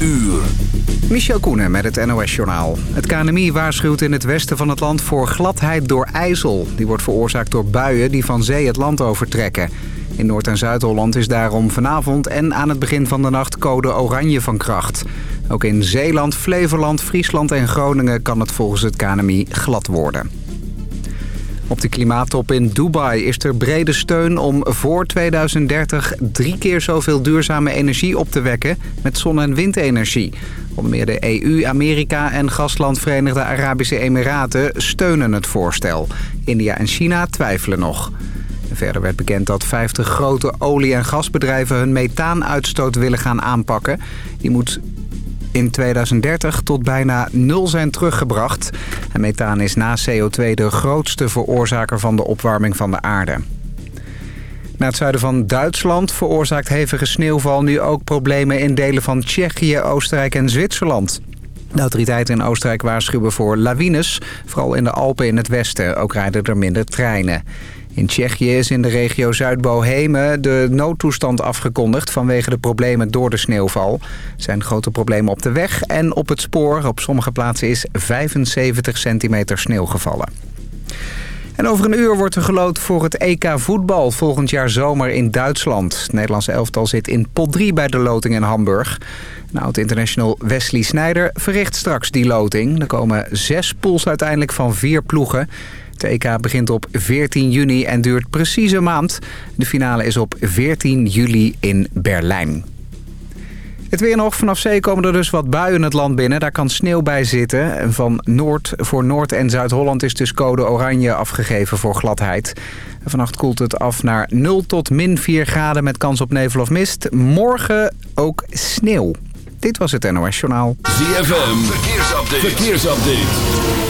uur. Michel Koenen met het NOS-journaal. Het KNMI waarschuwt in het westen van het land voor gladheid door ijzel. Die wordt veroorzaakt door buien die van zee het land overtrekken. In Noord- en Zuid-Holland is daarom vanavond en aan het begin van de nacht code oranje van kracht. Ook in Zeeland, Flevoland, Friesland en Groningen kan het volgens het KNMI glad worden. Op de klimaattop in Dubai is er brede steun om voor 2030 drie keer zoveel duurzame energie op te wekken met zon- en windenergie. Onder meer de EU, Amerika en gastland Verenigde Arabische Emiraten steunen het voorstel. India en China twijfelen nog. Verder werd bekend dat 50 grote olie- en gasbedrijven hun methaanuitstoot willen gaan aanpakken. Die moet in 2030 tot bijna nul zijn teruggebracht. En methaan is na CO2 de grootste veroorzaker van de opwarming van de aarde. Na het zuiden van Duitsland veroorzaakt hevige sneeuwval nu ook problemen in delen van Tsjechië, Oostenrijk en Zwitserland. De autoriteiten in Oostenrijk waarschuwen voor lawines, vooral in de Alpen in het westen. Ook rijden er minder treinen. In Tsjechië is in de regio Zuid-Bohemen de noodtoestand afgekondigd vanwege de problemen door de sneeuwval. Er zijn grote problemen op de weg en op het spoor. Op sommige plaatsen is 75 centimeter sneeuw gevallen. En over een uur wordt er geloot voor het EK voetbal volgend jaar zomer in Duitsland. Het Nederlandse elftal zit in pot 3 bij de loting in Hamburg. Oud-international Wesley Sneijder verricht straks die loting. Er komen zes pools uiteindelijk van vier ploegen. Het EK begint op 14 juni en duurt precies een maand. De finale is op 14 juli in Berlijn. Het weer nog. Vanaf zee komen er dus wat buien het land binnen. Daar kan sneeuw bij zitten. En van Noord voor Noord- en Zuid-Holland is dus code oranje afgegeven voor gladheid. Vannacht koelt het af naar 0 tot min 4 graden met kans op nevel of mist. Morgen ook sneeuw. Dit was het NOS Journaal. ZFM, verkeersupdate. verkeersupdate.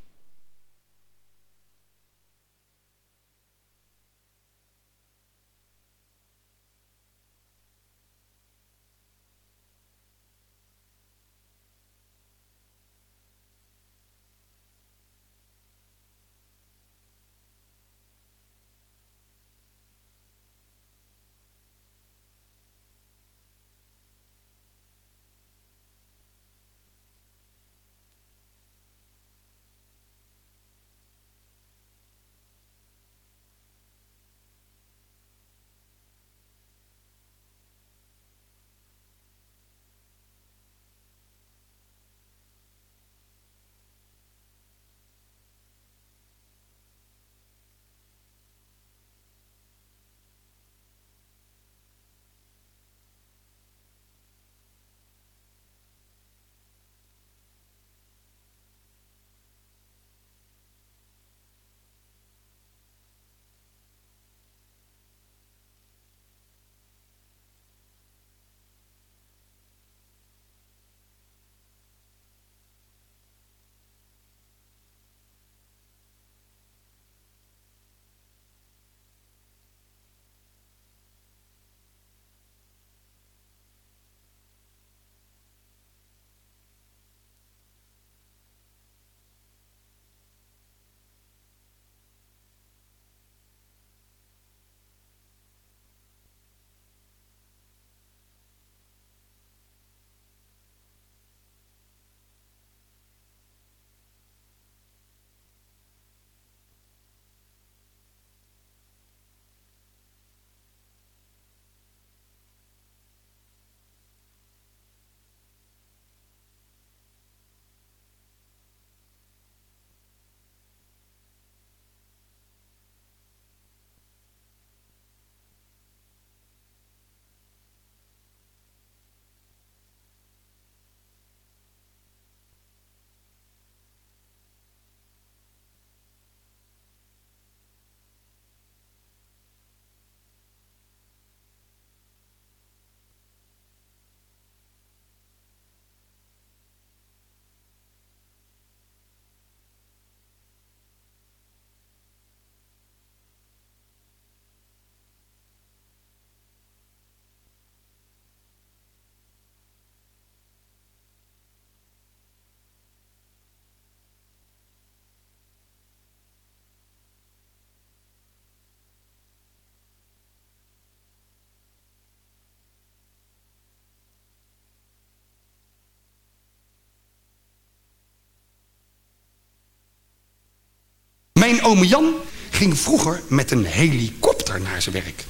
Mijn oom Jan ging vroeger met een helikopter naar zijn werk.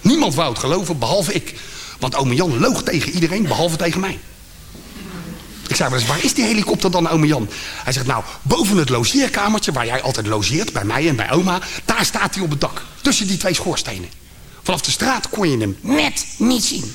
Niemand wou het geloven, behalve ik. Want oom Jan loog tegen iedereen, behalve tegen mij. Ik zei wel waar is die helikopter dan, ome Jan? Hij zegt, nou, boven het logeerkamertje waar jij altijd logeert, bij mij en bij oma, daar staat hij op het dak. Tussen die twee schoorstenen. Vanaf de straat kon je hem net niet zien.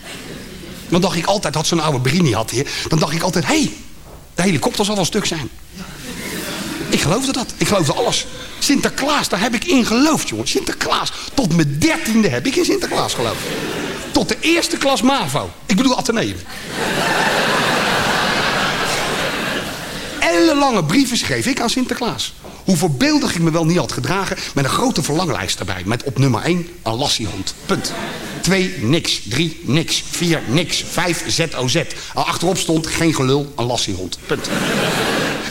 Dan dacht ik altijd, had zo'n oude Berini had hier. Dan dacht ik altijd, hé, hey, de helikopter zal wel stuk zijn. Ik geloofde dat. Ik geloofde alles. Sinterklaas, daar heb ik in geloofd, jongen. Sinterklaas. Tot mijn dertiende heb ik in Sinterklaas geloofd. Tot de eerste klas MAVO. Ik bedoel Atheneum. lange brieven schreef ik aan Sinterklaas. Hoe voorbeeldig ik me wel niet had gedragen... met een grote verlanglijst erbij. Met op nummer 1 een lassiehond. Punt. 2 niks. 3 niks. 4 niks. 5 ZOZ. Al achterop stond geen gelul, een lassiehond. Punt.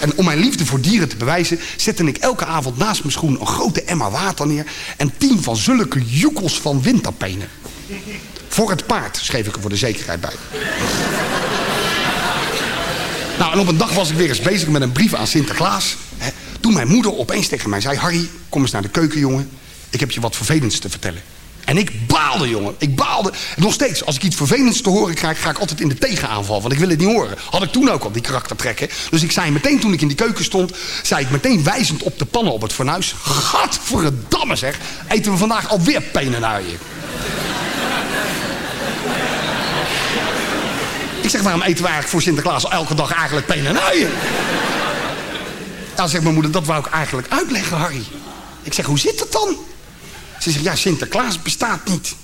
En om mijn liefde voor dieren te bewijzen... zette ik elke avond naast mijn schoen een grote emmer water neer... en tien van zulke joekels van windtapenen. Voor het paard, schreef ik er voor de zekerheid bij. nou, en op een dag was ik weer eens bezig met een brief aan Sinterklaas. Toen mijn moeder opeens tegen mij zei... Harry, kom eens naar de keuken, jongen. Ik heb je wat vervelends te vertellen. En ik baalde, jongen. Ik baalde. Nog steeds, als ik iets vervelends te horen krijg... ga ik altijd in de tegenaanval, want ik wil het niet horen. Had ik toen ook al, die karaktertrekken. Dus ik zei meteen, toen ik in die keuken stond... zei ik meteen wijzend op de pannen op het fornuis... Gadverdamme zeg, eten we vandaag alweer penenuien. ik zeg, waarom eten we eigenlijk voor Sinterklaas elke dag eigenlijk penenuien? Nou, zegt mijn moeder, dat wou ik eigenlijk uitleggen, Harry. Ik zeg, hoe zit het dan? Ze zegt, ja, Sinterklaas bestaat niet.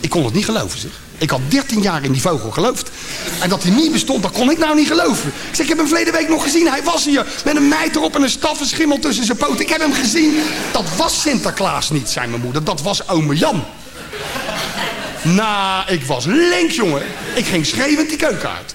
Ik kon het niet geloven, zeg. Ik had 13 jaar in die vogel geloofd. En dat hij niet bestond, dat kon ik nou niet geloven. Ik zeg, ik heb hem verleden week nog gezien. Hij was hier met een meid erop en een staffenschimmel tussen zijn poten. Ik heb hem gezien. Dat was Sinterklaas niet, zei mijn moeder. Dat was ome Jan. Nou, ik was links, jongen. Ik ging schreeuwend die keuken uit.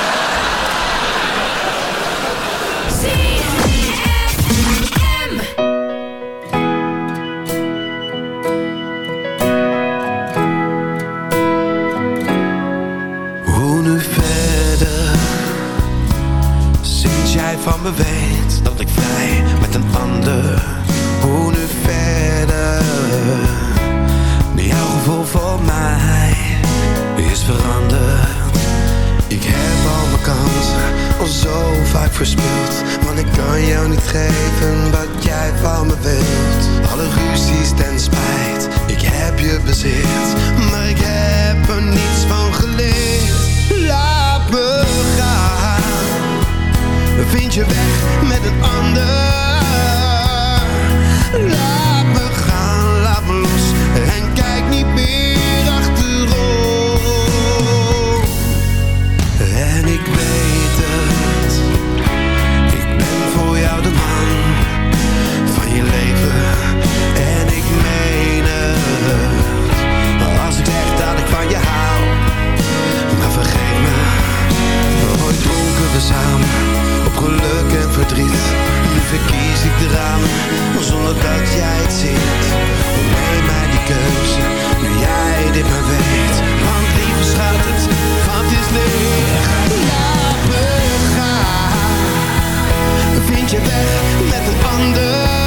Van me weet dat ik vrij met een ander. Hoe nu verder? Jouw gevoel voor mij is veranderd. Ik heb al mijn kansen al zo vaak verspeeld. Want ik kan jou niet geven wat jij van me wilt. Alle ruzies ten spijt, ik heb je bezit. Maar ik heb er niets van geleerd. vind je weg met een ander. Laat me gaan, laat me los en kijk niet meer achterom. En ik weet het, ik ben voor jou de man van je leven. En ik meen het, als ik zeg dat ik van je hou. Maar vergeet me, we ooit dronken we samen geluk en verdriet. Nu verkies ik de ramen, maar zonder dat jij het ziet. Neem mij die keuze, nu jij dit maar weet. Want lieve schat, het hand is leeg. Laat me gaan, vind je weg met een ander.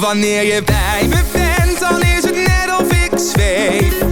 Wanneer je bij me bent, dan is het net of ik zweef.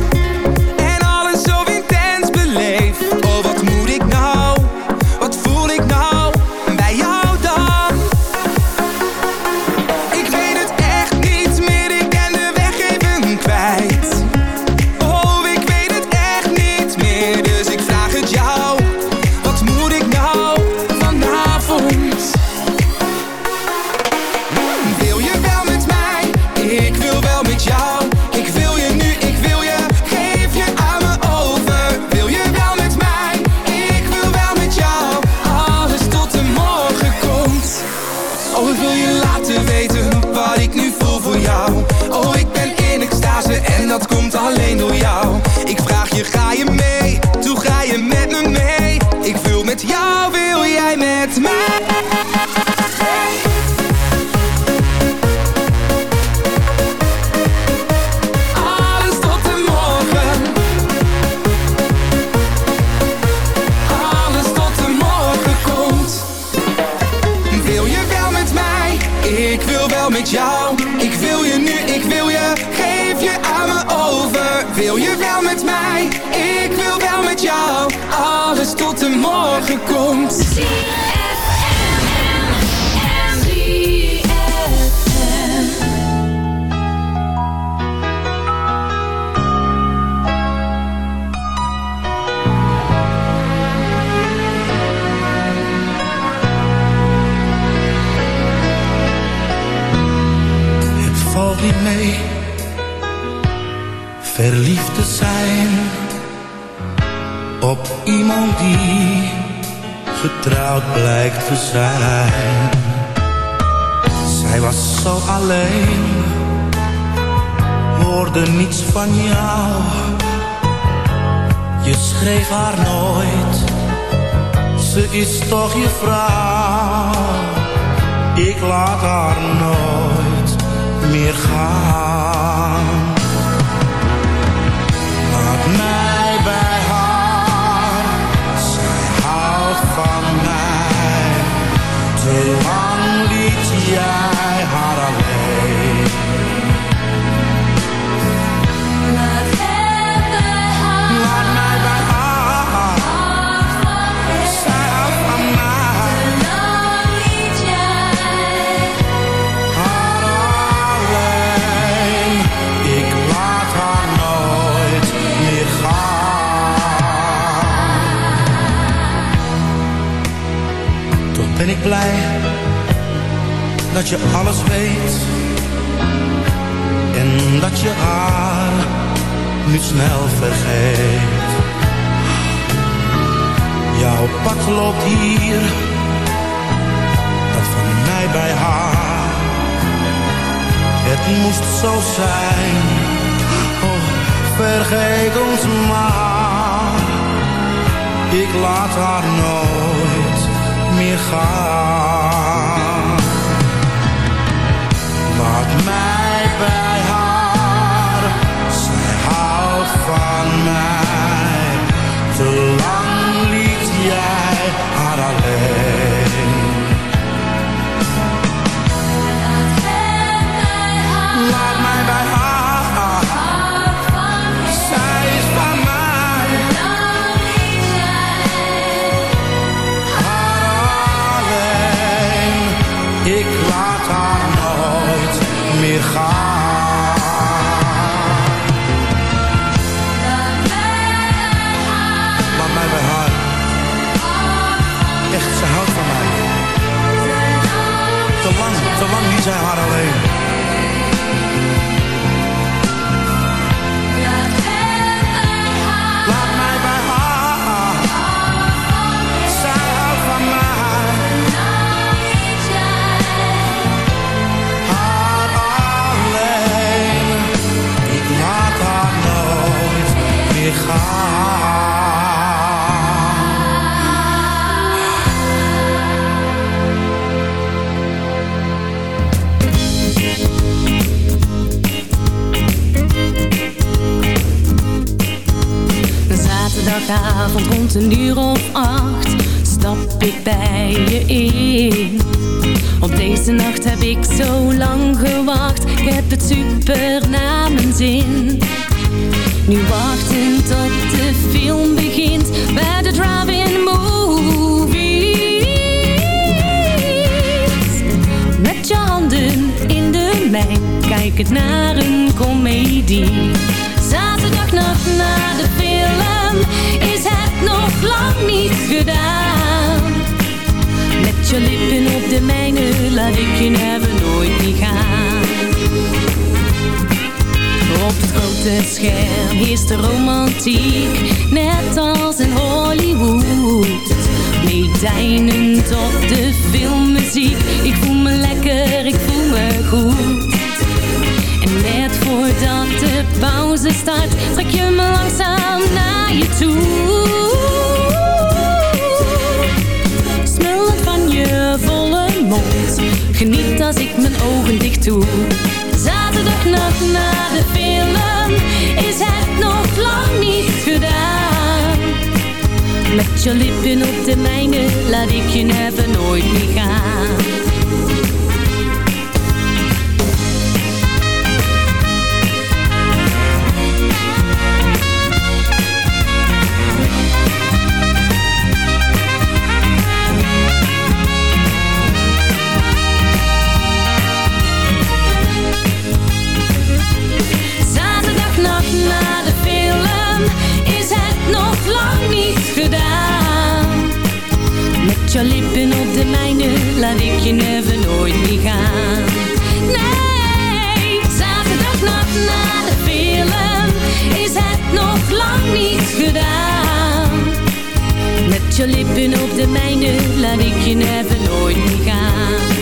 op iemand die getrouwd blijkt te zijn. Zij was zo alleen, hoorde niets van jou. Je schreef haar nooit, ze is toch je vrouw. Ik laat haar nooit meer gaan. Yeah. Dat je alles weet en dat je haar niet snel vergeet. Jouw pad loopt hier, dat van mij bij haar. Het moest zo zijn, oh, vergeet ons maar. Ik laat haar nooit meer gaan. Te lang liet zij haar alleen. Laat mij bij haar. Zij van mij. Ik laat haar nooit gaan. Zaterdagavond rond een uur of acht Stap ik bij je in. Op deze nacht heb ik zo lang gewacht Ik heb het super naar mijn zin. Nu wachten tot de film begint Bij de drive-in movies Met je handen in de mijn Kijk het naar een komedie. Zaterdagnacht na de film Is het nog lang niet gedaan Met je lippen op de mijne Laat ik je never nooit meer gaan op het grote scherm is de romantiek, net als in Hollywood. Meedijnend op de filmmuziek, ik voel me lekker, ik voel me goed. En net voordat de pauze start, trek je me langzaam naar je toe. Smullend van je volle mond, geniet als ik mijn ogen dicht doe. Zaterdagnacht na de film is het nog lang niet gedaan. Met je lippen op de mijne laat ik je never nooit meer gaan. Met je lippen op de mijne laat ik je never nooit meer gaan. Nee, zaterdagnacht na de film is het nog lang niet gedaan. Met je lippen op de mijne laat ik je never nooit meer gaan.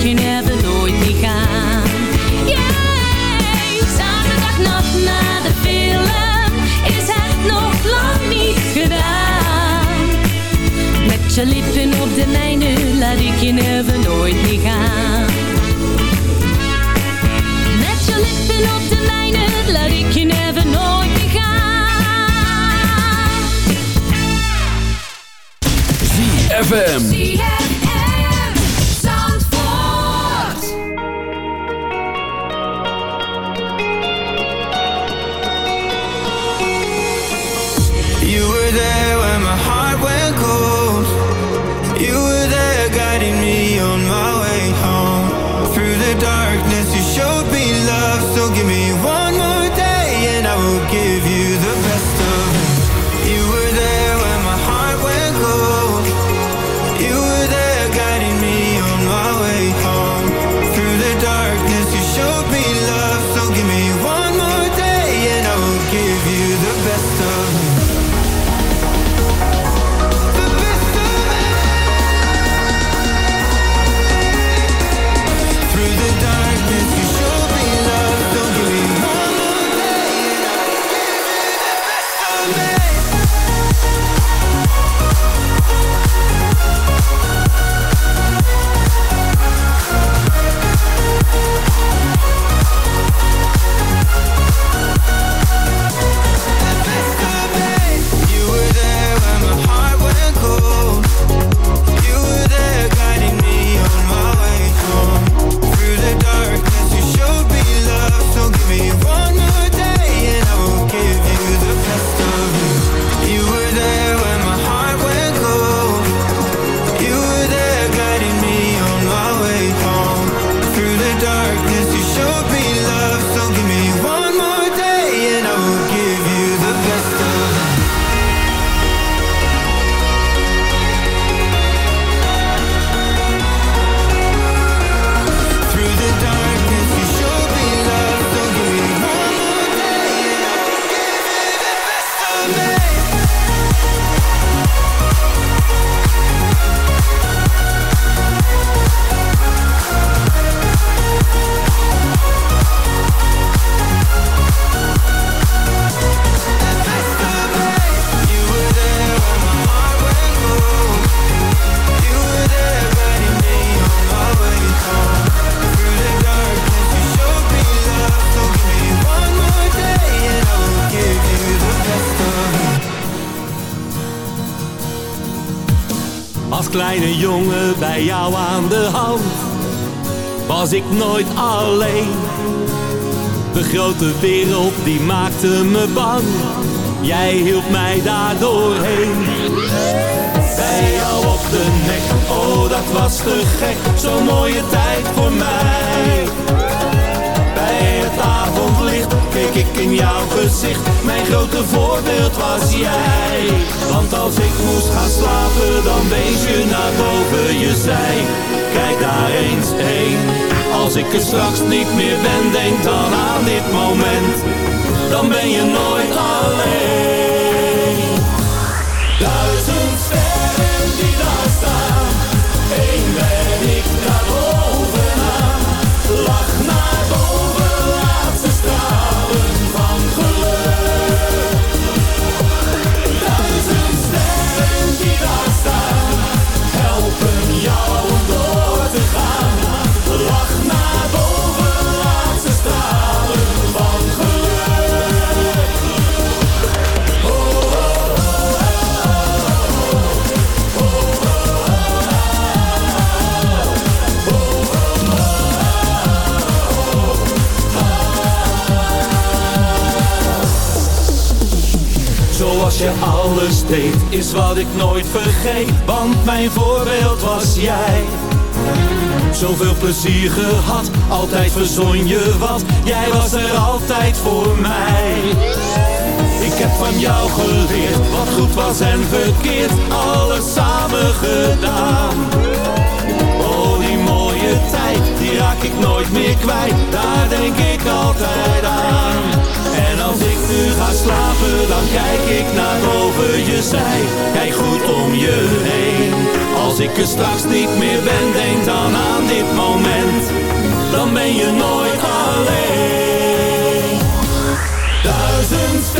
Laat ik je never ik nooit alleen. De grote wereld die maakte me bang. Jij hielp mij daar doorheen. Bij jou op de nek, oh dat was te gek. Zo'n mooie tijd voor mij. Bij het avondlicht keek ik in jouw gezicht. Mijn grote voorbeeld was jij. Want als ik moest gaan slapen Dan wees je naar boven je zij Kijk daar eens heen. Als ik er straks niet meer ben Denk dan aan dit moment. Dan ben je nooit alleen wat ik nooit vergeet. Want mijn voorbeeld was jij. Zoveel plezier gehad, altijd verzon je wat. Jij was er altijd voor mij. Ik heb van jou geleerd, wat goed was en verkeerd. Alles samen gedaan. Die raak ik nooit meer kwijt. Daar denk ik altijd aan. En als ik nu ga slapen, dan kijk ik naar boven je zij. Kijk goed om je heen. Als ik er straks niet meer ben, denk dan aan dit moment. Dan ben je nooit alleen. Duizend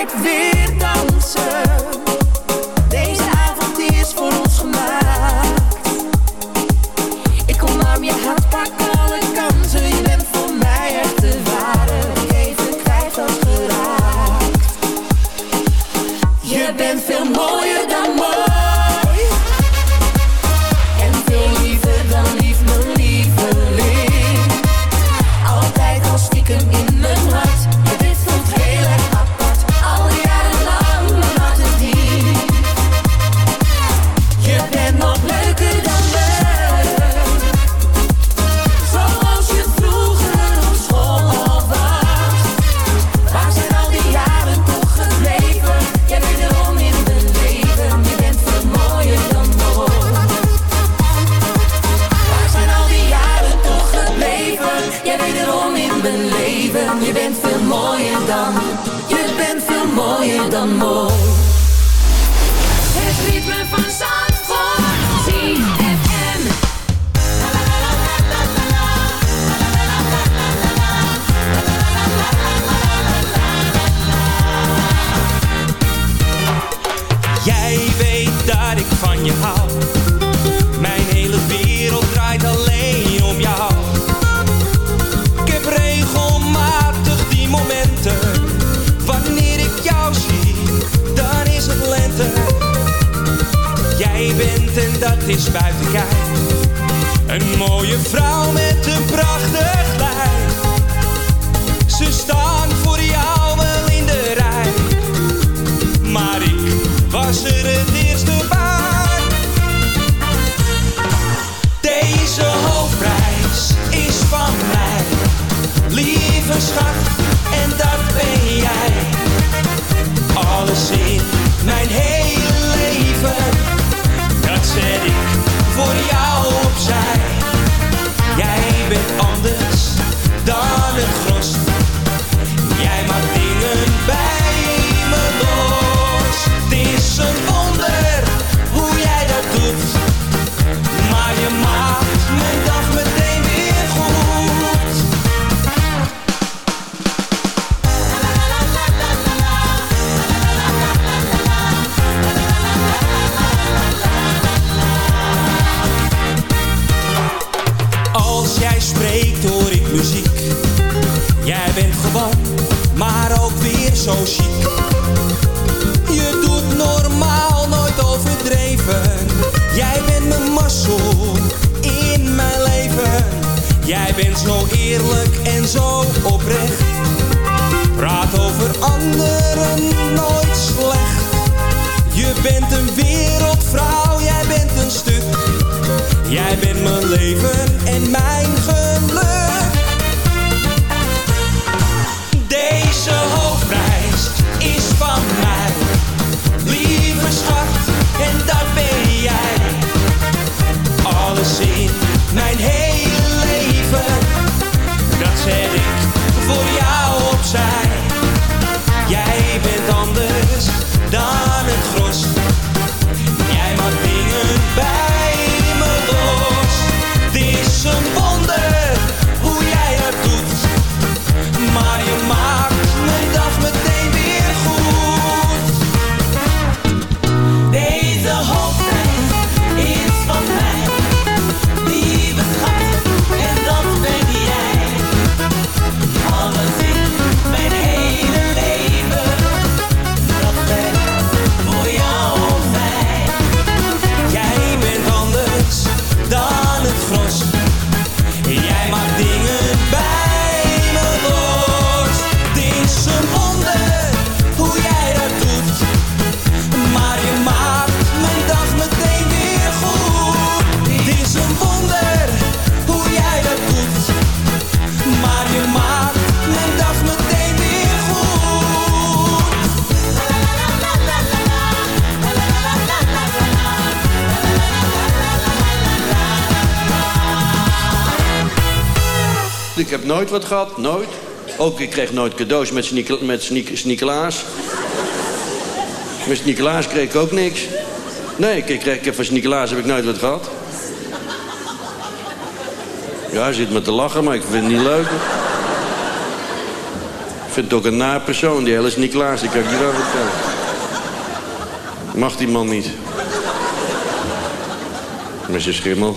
Ik weer dansen. Nooit wat gehad, nooit. Ook, ik kreeg nooit cadeaus met, Sneek, met Sneek, Sneekelaas kreeg ik ook niks. Nee, ik, kreeg, ik van Sneekelaas heb ik nooit wat gehad. Ja, hij zit me te lachen, maar ik vind het niet leuk. Ik vind het ook een naar persoon, die hele Sneekelaas. Die kan ik je wel vertellen. Mag die man niet. Met zijn schimmel.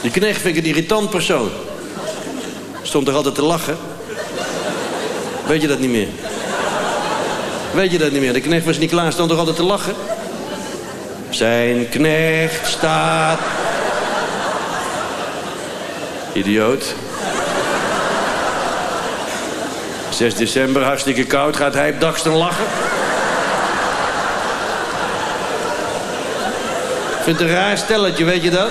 Die knecht vind ik een irritant persoon. Stond er altijd te lachen. Weet je dat niet meer? Weet je dat niet meer? De knecht was niet klaar, stond er altijd te lachen. Zijn knecht staat... Idioot. 6 december, hartstikke koud, gaat hij op dagsten lachen. Ik vind het een raar stelletje, weet je dat?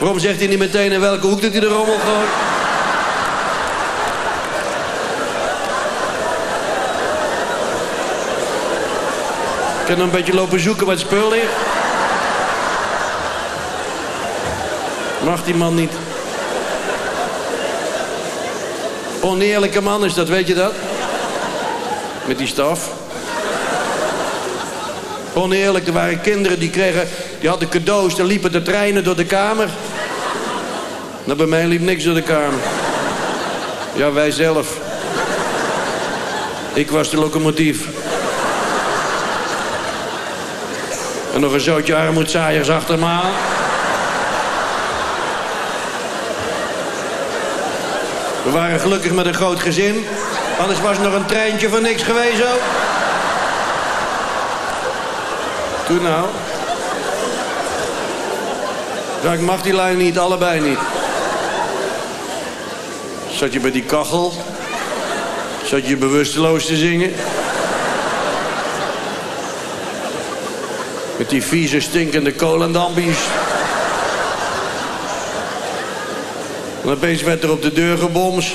Waarom zegt hij niet meteen in welke hoek dat hij de rommel gooit? Ik kan een beetje lopen zoeken wat spul ligt. Mag die man niet. Oneerlijke man is dat, weet je dat? Met die staf. Oneerlijk, er waren kinderen die kregen... die hadden cadeaus, dan liepen de treinen door de kamer. Nou, bij mij liep niks door de kamer. Ja, wij zelf. Ik was de locomotief. En nog een zootje armoedzaaiers achter me aan. We waren gelukkig met een groot gezin. Anders was er nog een treintje van niks geweest ook. Toen nou. Ja, ik mag die lijn niet, allebei niet. Zat je bij die kachel? Zat je bewusteloos te zingen? Met die vieze, stinkende kolendambies. En opeens werd er op de deur gebomst.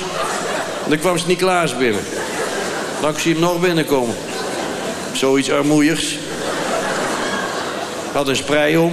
En dan kwam Sint-Niklaas binnen. Dan zie hem nog binnenkomen. Zoiets armoeigs. Had een sprei om.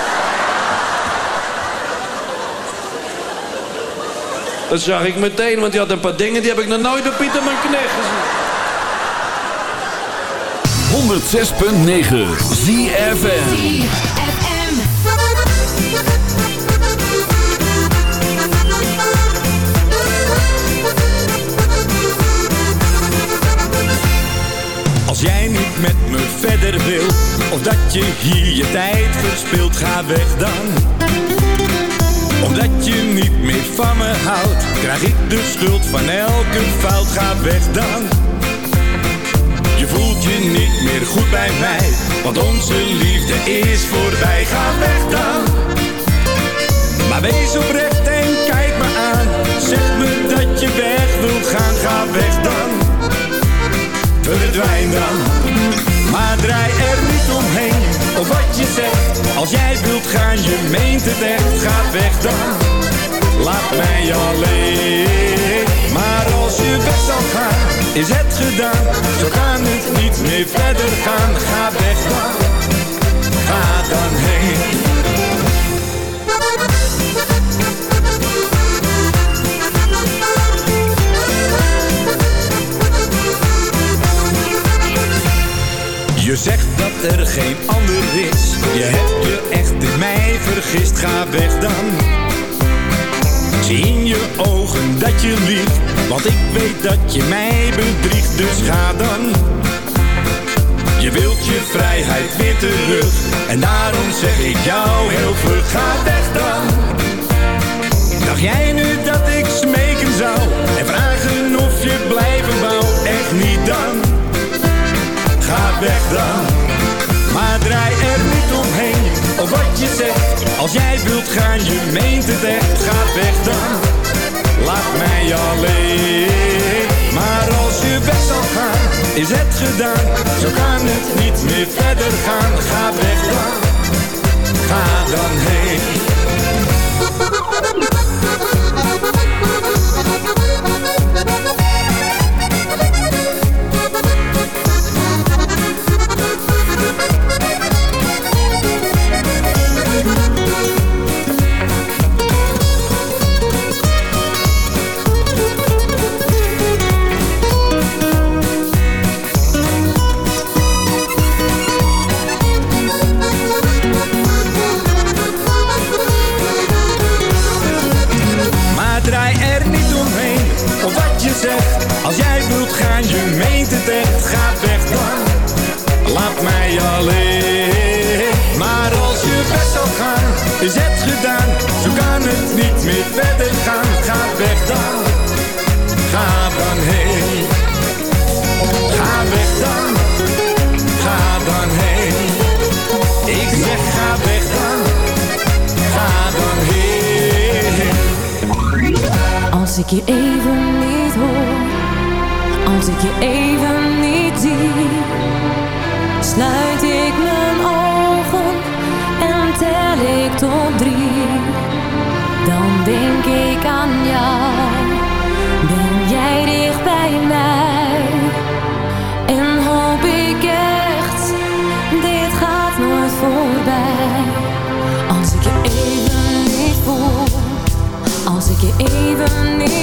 Dat zag ik meteen, want die had een paar dingen... die heb ik nog nooit op Pieterman Knecht gezien. 106.9 ZFN Als jij niet met me verder wil, of dat je hier je tijd verspilt, ga weg dan. Omdat je niet meer van me houdt, krijg ik de schuld van elke fout, ga weg dan. Je voelt je niet meer goed bij mij, want onze liefde is voorbij, ga weg dan. Maar wees oprecht en kijk me aan, zeg me dat je weg wilt gaan, ga weg dan verdwijn dan. Maar draai er niet omheen, op wat je zegt. Als jij wilt gaan, je meent het echt, ga weg dan. Laat mij alleen. Maar als je weg zal gaan, is het gedaan. Zo kan het niet meer verder gaan, ga weg dan. Ga dan heen. Je zegt dat er geen ander is. Je hebt je echt in mij vergist. Ga weg dan. Zie in je ogen dat je liegt. Want ik weet dat je mij bedriegt. Dus ga dan. Je wilt je vrijheid weer terug. En daarom zeg ik jou heel vlug. Ga weg dan. Dacht jij nu dat ik smeken zou? En vragen of je blijven wou? Echt niet dan ga weg dan. Maar draai er niet omheen, of wat je zegt. Als jij wilt gaan, je meent het echt, ga weg dan. Laat mij alleen. Maar als je weg zal gaan, is het gedaan. Zo kan het niet meer verder gaan, ga weg dan. Ga dan heen. Maar als je weg zou gaan, is het gedaan. Zo kan het niet meer verder gaan. Ga weg dan, ga dan heen. Ga weg dan, ga dan heen. Ik zeg ga weg dan, ga dan heen. Als ik je even niet hoor, als ik je even niet zie. sluit tel ik tot drie, dan denk ik aan jou. Ben jij dicht bij mij? En hoop ik echt, dit gaat nooit voorbij. Als ik je even niet voel, als ik je even niet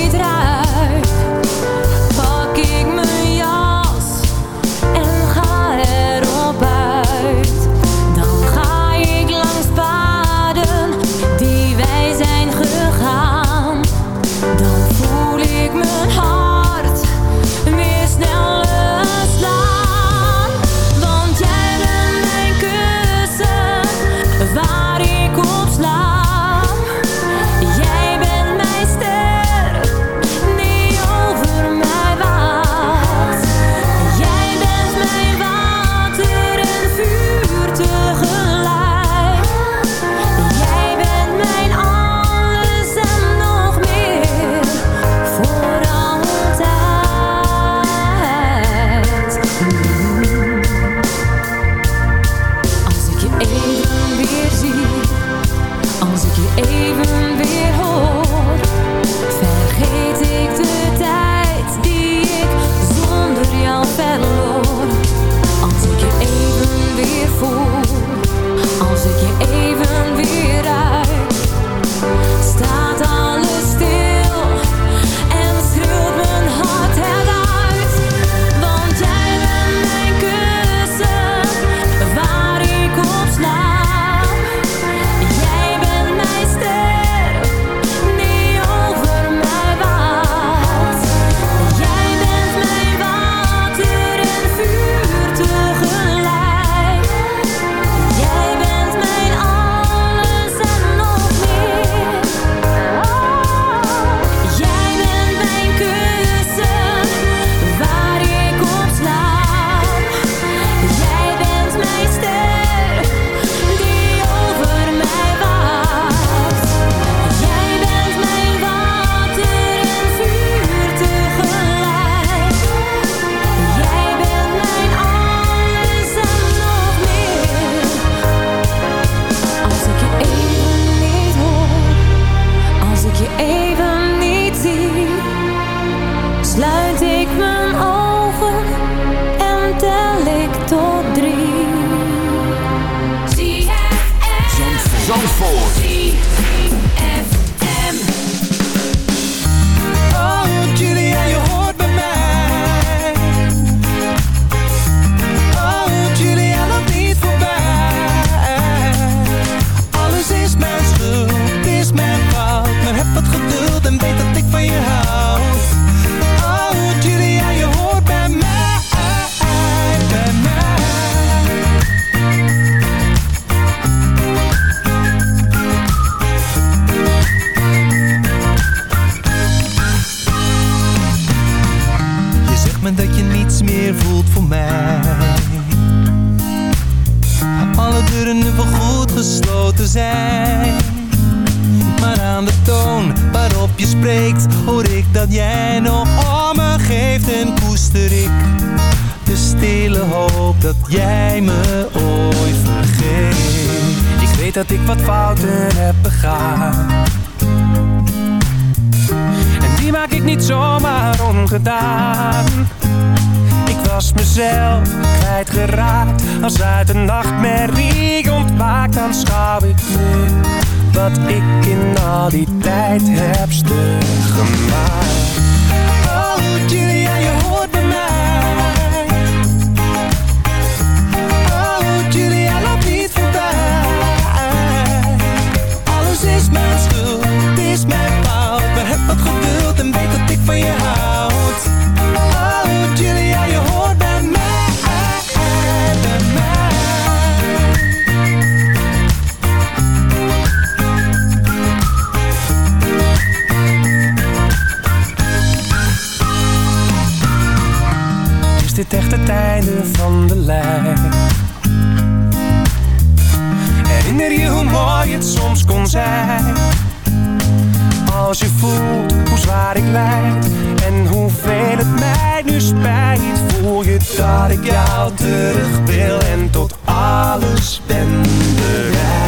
zomaar ongedaan. Ik was mezelf kwijtgeraakt, als uit een nachtmerrie ontwaakt, aanschouw ik nu wat ik in al die tijd heb stuk gemaakt. Oh Julia, je hoort bij mij. Oh Julia, loop niet voorbij. Alles is mijn schuld, is mijn van je houdt. Oh, Julia, je hoort bij mij, bij mij. Is dit echt het einde van de lijn? Herinner je hoe mooi het soms kon zijn? Als je voelt hoe zwaar ik lijd en hoeveel het mij nu spijt, voel je dat ik jou terug wil en tot alles ben bereid.